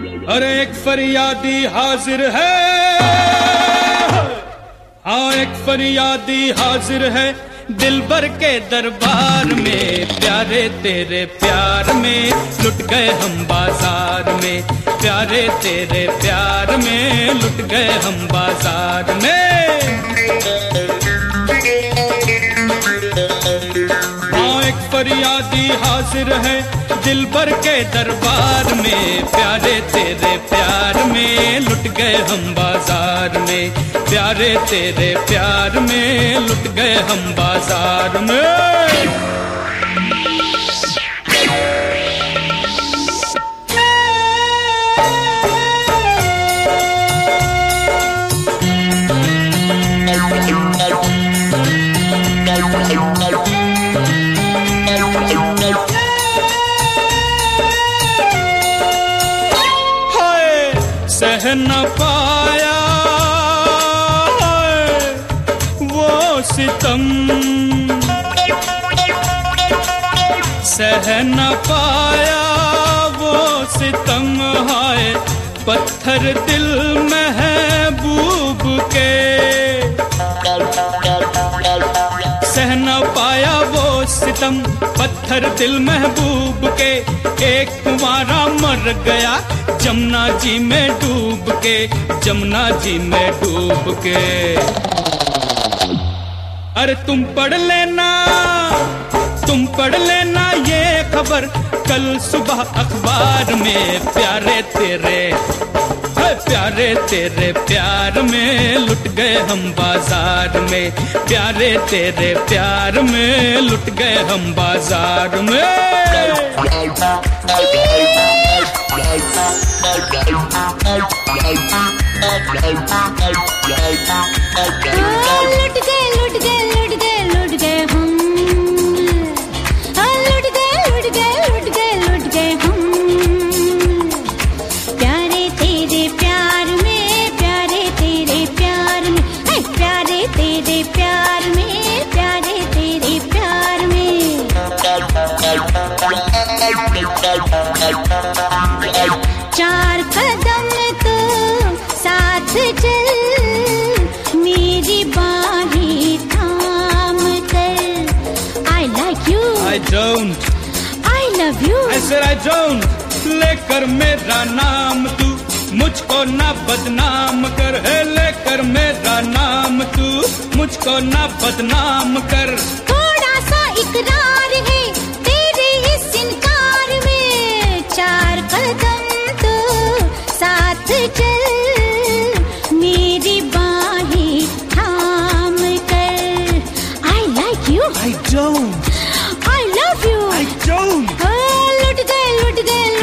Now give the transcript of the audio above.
अरे एक फरियादी हाजिर है। हाँ एक फरियादी हाजिर है। दिल भर के दरबार में, प्यारे तेरे प्यार में। लुट गए हम बाज़ार में, प्यारे तेरे प्यार में। लुट गए हम बाज़ार में। हाँ एक फरियादी हाजिर है दिल भर के दरबार में। प्यारे तेरे प्यार में लुट गए हम बाज़ार में। प्यारे तेरे प्यार में लुट गए हम बाज़ार में। सितम सह न पाया वो सितम हाय, पत्थर दिल महबूब के। सह न पाया वो सितम, पत्थर दिल महबूब के। एक कुमारा मर गया, जमुना जी में डूब के, जमुना जी में डूब के। अरे तुम पढ़ लेना, तुम पढ़ लेना ये खबर। कल सुबह अखबार में, प्यारे तेरे प्यारे तेरे प्यार में लुट गए हम बाज़ार में। प्यारे तेरे प्यार में लुट गए हम बाज़ार में। गए लुट गए। चार कदम तो साथ चल मेरी बाहें थाम कर। I like you I love you लेकर मेरा नाम तू मुझको ना बदनाम कर। है लेकर मेरा नाम तू मुझको ना बदनाम कर। थोड़ा सा इकरार I don't. I love you. I don't. Oh, little girl,